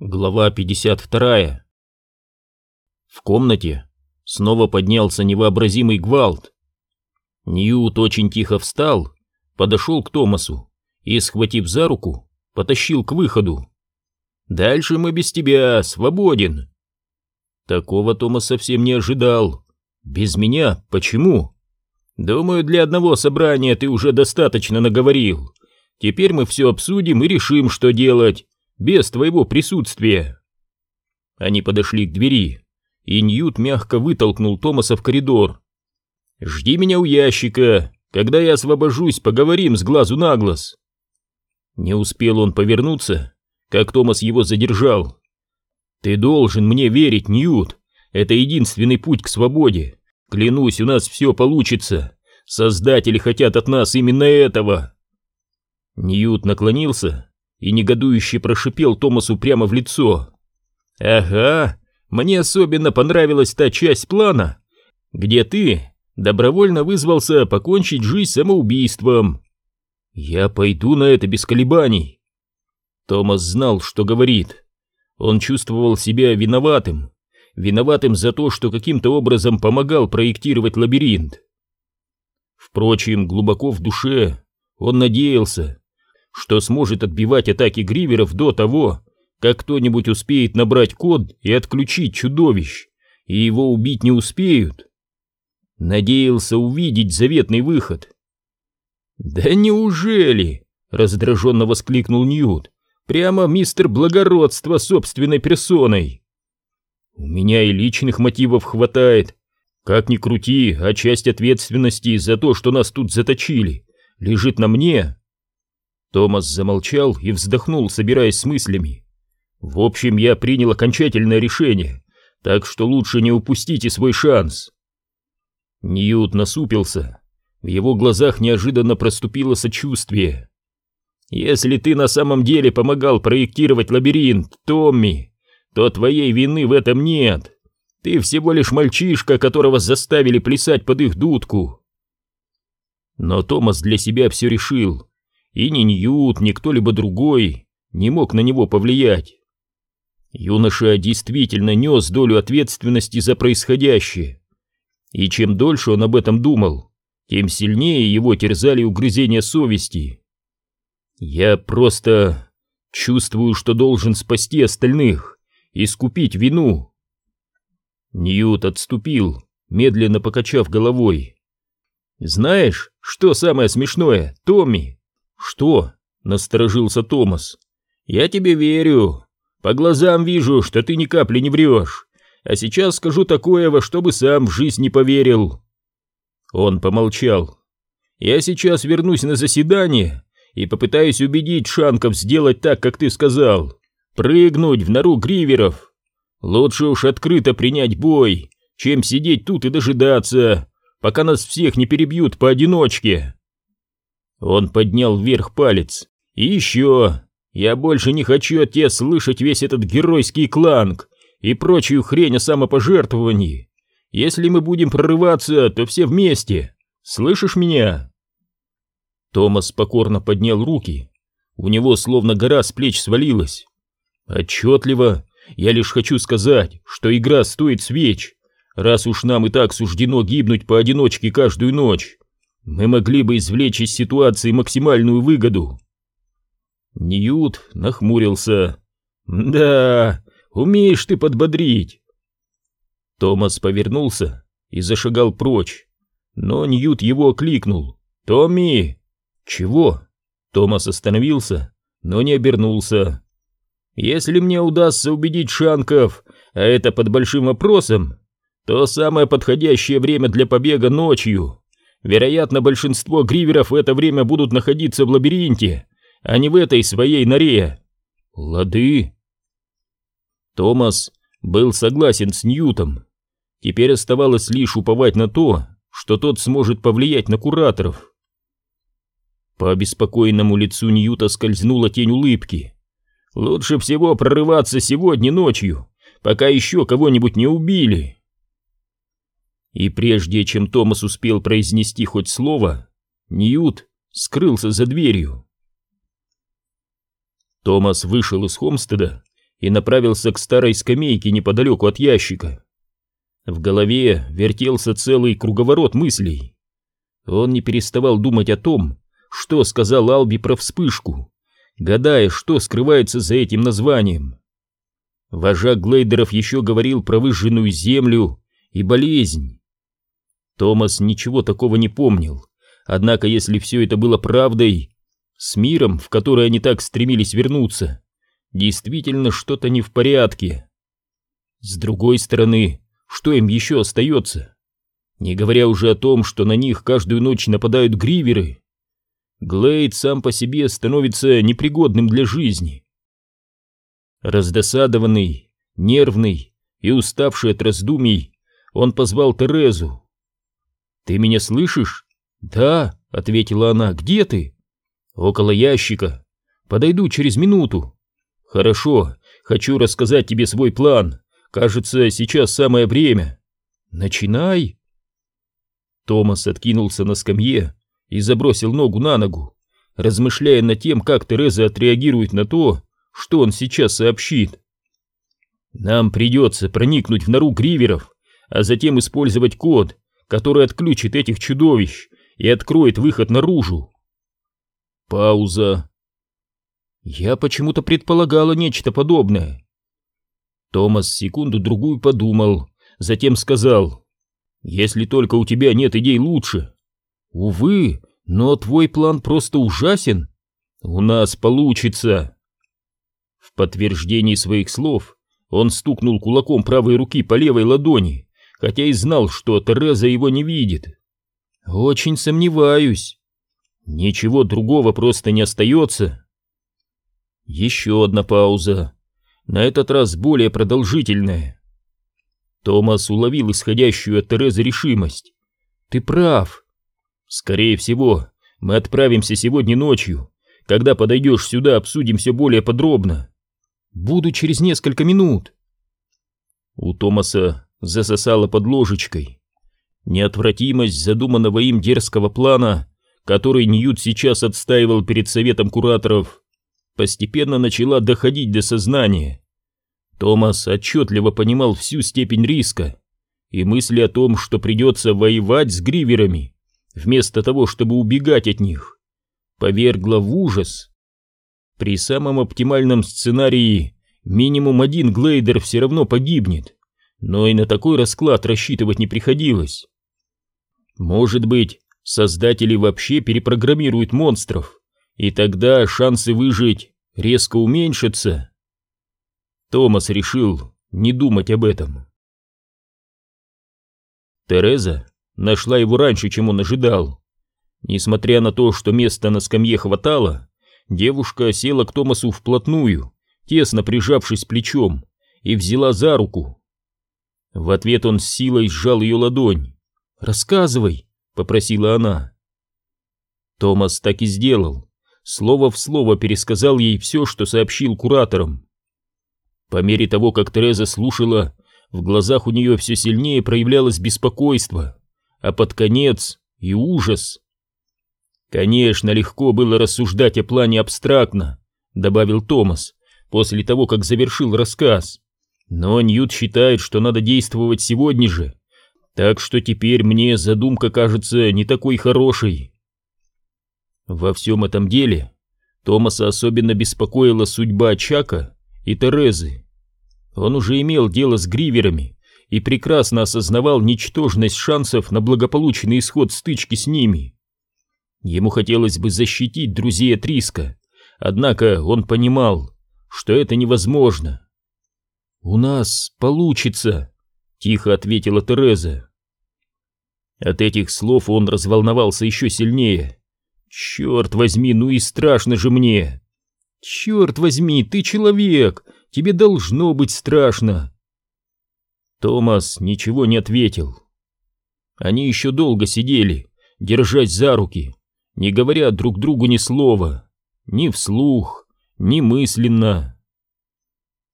Глава 52 В комнате снова поднялся невообразимый гвалт. Ньют очень тихо встал, подошел к Томасу и, схватив за руку, потащил к выходу. «Дальше мы без тебя, свободен!» Такого Томас совсем не ожидал. «Без меня? Почему?» «Думаю, для одного собрания ты уже достаточно наговорил. Теперь мы все обсудим и решим, что делать» без твоего присутствия. Они подошли к двери, и Ньют мягко вытолкнул Томаса в коридор. «Жди меня у ящика. Когда я освобожусь, поговорим с глазу на глаз». Не успел он повернуться, как Томас его задержал. «Ты должен мне верить, Ньют. Это единственный путь к свободе. Клянусь, у нас все получится. Создатели хотят от нас именно этого». Ньют наклонился и негодующе прошипел Томасу прямо в лицо. «Ага, мне особенно понравилась та часть плана, где ты добровольно вызвался покончить жизнь самоубийством. Я пойду на это без колебаний». Томас знал, что говорит. Он чувствовал себя виноватым, виноватым за то, что каким-то образом помогал проектировать лабиринт. Впрочем, глубоко в душе он надеялся, что сможет отбивать атаки гриверов до того, как кто-нибудь успеет набрать код и отключить чудовищ, и его убить не успеют. Надеялся увидеть заветный выход. «Да неужели?» — раздраженно воскликнул Ньют. «Прямо мистер благородства собственной персоной!» «У меня и личных мотивов хватает. Как ни крути, а часть ответственности за то, что нас тут заточили, лежит на мне. Томас замолчал и вздохнул, собираясь с мыслями. «В общем, я принял окончательное решение, так что лучше не упустите свой шанс». Ньют насупился. В его глазах неожиданно проступило сочувствие. «Если ты на самом деле помогал проектировать лабиринт, Томми, то твоей вины в этом нет. Ты всего лишь мальчишка, которого заставили плясать под их дудку». Но Томас для себя все решил и ни Ньют, ни кто-либо другой не мог на него повлиять. Юноша действительно нес долю ответственности за происходящее, и чем дольше он об этом думал, тем сильнее его терзали угрызения совести. «Я просто чувствую, что должен спасти остальных, искупить вину». Ньют отступил, медленно покачав головой. «Знаешь, что самое смешное, Томми?» «Что?» — насторожился Томас. «Я тебе верю. По глазам вижу, что ты ни капли не врешь. А сейчас скажу такое, во что бы сам в жизнь не поверил». Он помолчал. «Я сейчас вернусь на заседание и попытаюсь убедить Шанков сделать так, как ты сказал. Прыгнуть в нору гриверов. Лучше уж открыто принять бой, чем сидеть тут и дожидаться, пока нас всех не перебьют поодиночке». Он поднял вверх палец. «И еще! Я больше не хочу от тебя слышать весь этот геройский кланг и прочую хрень о самопожертвовании. Если мы будем прорываться, то все вместе. Слышишь меня?» Томас покорно поднял руки. У него словно гора с плеч свалилась. «Отчетливо, я лишь хочу сказать, что игра стоит свеч, раз уж нам и так суждено гибнуть поодиночке каждую ночь мы могли бы извлечь из ситуации максимальную выгоду. Ньют нахмурился. «Да, умеешь ты подбодрить!» Томас повернулся и зашагал прочь, но Ньют его окликнул. «Томми!» «Чего?» Томас остановился, но не обернулся. «Если мне удастся убедить Шанков, а это под большим вопросом, то самое подходящее время для побега ночью. Вероятно, большинство гриверов в это время будут находиться в лабиринте, а не в этой своей норе. Лады. Томас был согласен с Ньютом. Теперь оставалось лишь уповать на то, что тот сможет повлиять на кураторов. По обеспокоенному лицу Ньюта скользнула тень улыбки. «Лучше всего прорываться сегодня ночью, пока еще кого-нибудь не убили». И прежде чем Томас успел произнести хоть слово, Ньют скрылся за дверью. Томас вышел из Хомстеда и направился к старой скамейке неподалеку от ящика. В голове вертелся целый круговорот мыслей. Он не переставал думать о том, что сказал Алби про вспышку, гадая, что скрывается за этим названием. Вожак Глейдеров еще говорил про выжженную землю и болезнь. Томас ничего такого не помнил, однако если все это было правдой, с миром, в который они так стремились вернуться, действительно что-то не в порядке. С другой стороны, что им еще остается? Не говоря уже о том, что на них каждую ночь нападают гриверы. Глейд сам по себе становится непригодным для жизни. Раздосадованный, нервный и уставший от раздумий, он позвал Терезу. «Ты меня слышишь?» «Да», — ответила она, — «где ты?» «Около ящика. Подойду через минуту». «Хорошо, хочу рассказать тебе свой план. Кажется, сейчас самое время». «Начинай». Томас откинулся на скамье и забросил ногу на ногу, размышляя над тем, как Тереза отреагирует на то, что он сейчас сообщит. «Нам придется проникнуть в нору гриверов, а затем использовать код, который отключит этих чудовищ и откроет выход наружу». Пауза. Я почему-то предполагала нечто подобное. Томас секунду-другую подумал, затем сказал, «Если только у тебя нет идей лучше, «Увы, но твой план просто ужасен. У нас получится!» В подтверждении своих слов он стукнул кулаком правой руки по левой ладони, хотя и знал, что Тереза его не видит. «Очень сомневаюсь. Ничего другого просто не остается». Еще одна пауза, на этот раз более продолжительная. Томас уловил исходящую от Терезы решимость. «Ты прав. Скорее всего, мы отправимся сегодня ночью. Когда подойдешь сюда, обсудим все более подробно. Буду через несколько минут. У Томаса засосало под ложечкой. Неотвратимость задуманного им дерзкого плана, который Ньют сейчас отстаивал перед советом кураторов, постепенно начала доходить до сознания. Томас отчетливо понимал всю степень риска, и мысли о том, что придется воевать с гриверами, вместо того, чтобы убегать от них, повергла в ужас. При самом оптимальном сценарии минимум один глейдер все равно погибнет, но и на такой расклад рассчитывать не приходилось. Может быть, создатели вообще перепрограммируют монстров, и тогда шансы выжить резко уменьшатся. Томас решил не думать об этом. Тереза нашла его раньше, чем он ожидал. Несмотря на то, что места на скамье хватало, девушка села к Томасу вплотную, тесно прижавшись плечом, и взяла за руку. В ответ он с силой сжал ее ладонь. «Рассказывай», — попросила она. Томас так и сделал. Слово в слово пересказал ей все, что сообщил кураторам. По мере того, как Тереза слушала, в глазах у нее все сильнее проявлялось беспокойство а под конец и ужас. Конечно, легко было рассуждать о плане абстрактно, добавил Томас, после того, как завершил рассказ. Но Ньют считает, что надо действовать сегодня же, так что теперь мне задумка кажется не такой хорошей. Во всем этом деле Томаса особенно беспокоила судьба Чака и Терезы. Он уже имел дело с гриверами, и прекрасно осознавал ничтожность шансов на благополучный исход стычки с ними. Ему хотелось бы защитить друзей от риска, однако он понимал, что это невозможно. «У нас получится», — тихо ответила Тереза. От этих слов он разволновался еще сильнее. «Черт возьми, ну и страшно же мне!» «Черт возьми, ты человек, тебе должно быть страшно!» Томас ничего не ответил. Они еще долго сидели, держась за руки, не говоря друг другу ни слова, ни вслух, ни мысленно.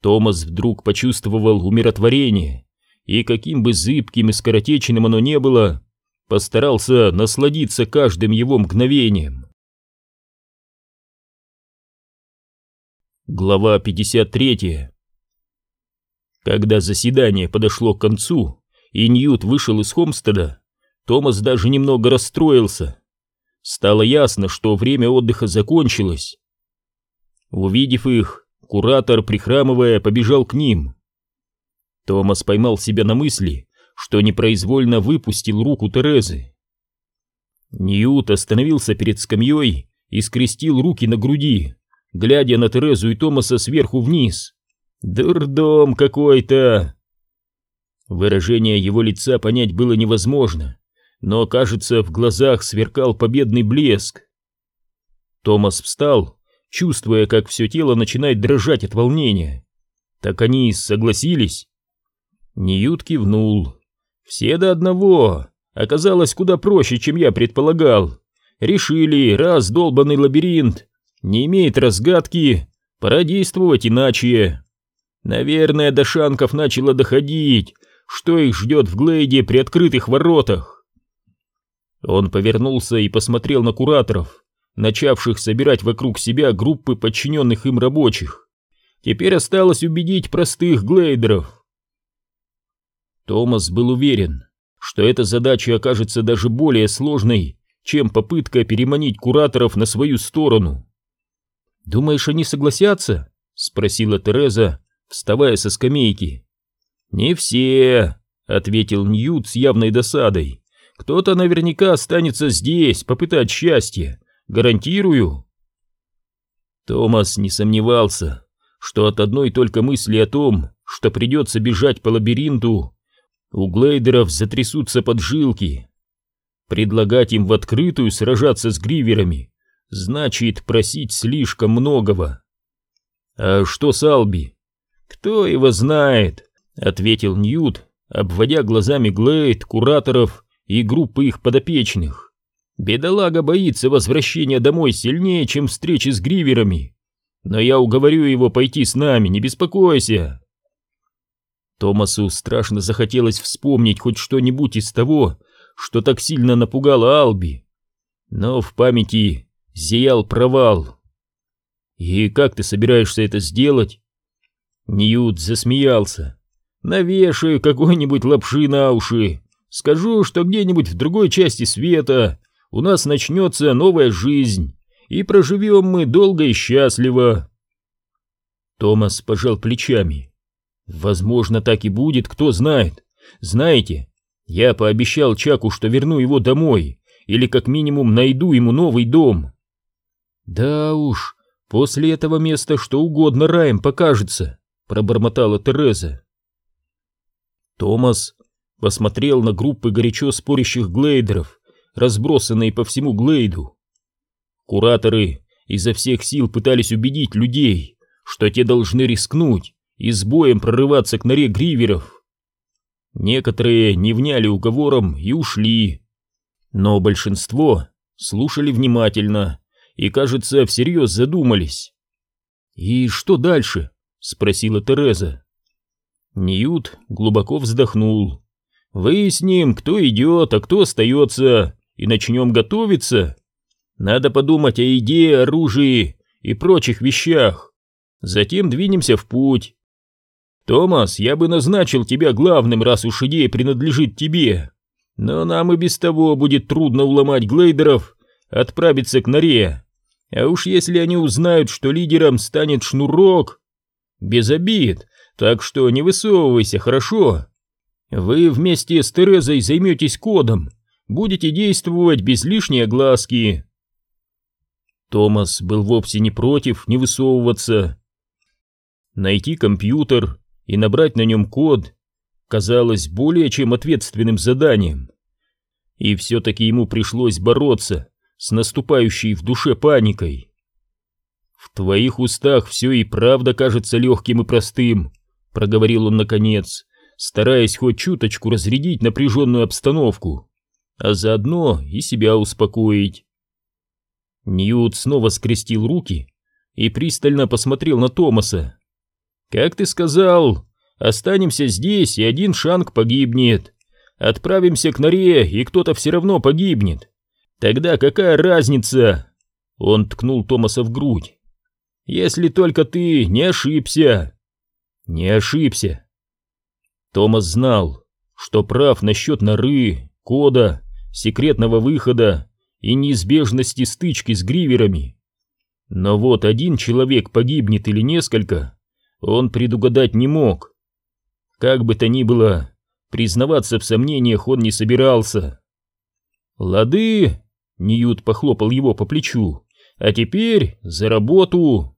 Томас вдруг почувствовал умиротворение, и каким бы зыбким и скоротечным оно не было, постарался насладиться каждым его мгновением. Глава 53 Когда заседание подошло к концу, и Ньют вышел из Хомстеда, Томас даже немного расстроился. Стало ясно, что время отдыха закончилось. Увидев их, куратор, прихрамывая, побежал к ним. Томас поймал себя на мысли, что непроизвольно выпустил руку Терезы. Ньют остановился перед скамьей и скрестил руки на груди, глядя на Терезу и Томаса сверху вниз. «Дурдом какой-то!» Выражение его лица понять было невозможно, но, кажется, в глазах сверкал победный блеск. Томас встал, чувствуя, как все тело начинает дрожать от волнения. Так они согласились. Ньют кивнул. Все до одного. Оказалось куда проще, чем я предполагал. Решили, раз долбанный лабиринт не имеет разгадки, пора действовать иначе. Наверное, до шанков начало доходить, что их ждет в Глейде при открытых воротах. Он повернулся и посмотрел на кураторов, начавших собирать вокруг себя группы подчиненных им рабочих. Теперь осталось убедить простых глейдеров. Томас был уверен, что эта задача окажется даже более сложной, чем попытка переманить кураторов на свою сторону. «Думаешь, они согласятся?» — спросила Тереза, вставая со скамейки. «Не все», — ответил Ньют с явной досадой. «Кто-то наверняка останется здесь, попытать счастье. Гарантирую». Томас не сомневался, что от одной только мысли о том, что придется бежать по лабиринту, у глейдеров затрясутся поджилки. Предлагать им в открытую сражаться с гриверами значит просить слишком многого. А что с Алби? Кто его знает? ответил Ньют, обводя глазами Глейд, кураторов и группы их подопечных. Бедолага боится возвращения домой сильнее, чем встречи с гриверами. Но я уговорю его пойти с нами, не беспокойся. Томасу страшно захотелось вспомнить хоть что-нибудь из того, что так сильно напугало Алби. Но в памяти зиял провал. «И как ты собираешься это сделать?» Ньют засмеялся. Навешаю какой-нибудь лапши на уши. Скажу, что где-нибудь в другой части света у нас начнется новая жизнь, и проживем мы долго и счастливо. Томас пожал плечами. Возможно, так и будет, кто знает. Знаете, я пообещал Чаку, что верну его домой, или как минимум найду ему новый дом. Да уж, после этого места что угодно раем покажется, пробормотала Тереза. Томас посмотрел на группы горячо спорящих глейдеров, разбросанные по всему глейду. Кураторы изо всех сил пытались убедить людей, что те должны рискнуть и с боем прорываться к норе гриверов. Некоторые не вняли уговором и ушли, но большинство слушали внимательно и, кажется, всерьез задумались. «И что дальше?» — спросила Тереза. Ньют глубоко вздохнул. «Выясним, кто идет, а кто остается, и начнем готовиться. Надо подумать о идее, оружии и прочих вещах. Затем двинемся в путь. Томас, я бы назначил тебя главным, раз уж идея принадлежит тебе. Но нам и без того будет трудно уломать глейдеров отправиться к норе. А уж если они узнают, что лидером станет Шнурок... Без обид, так что не высовывайся, хорошо? Вы вместе с Терезой займетесь кодом, будете действовать без лишней огласки. Томас был вовсе не против не высовываться. Найти компьютер и набрать на нем код казалось более чем ответственным заданием. И все-таки ему пришлось бороться с наступающей в душе паникой. В твоих устах все и правда кажется легким и простым, — проговорил он наконец, стараясь хоть чуточку разрядить напряженную обстановку, а заодно и себя успокоить. Ньют снова скрестил руки и пристально посмотрел на Томаса. «Как ты сказал, останемся здесь, и один шанг погибнет. Отправимся к норе, и кто-то все равно погибнет. Тогда какая разница?» Он ткнул Томаса в грудь. «Если только ты не ошибся». «Не ошибся. Томас знал, что прав насчет норы, кода, секретного выхода и неизбежности стычки с гриверами. Но вот один человек погибнет или несколько, он предугадать не мог. Как бы то ни было, признаваться в сомнениях он не собирался. «Лады!» — Ньют похлопал его по плечу. «А теперь за работу!»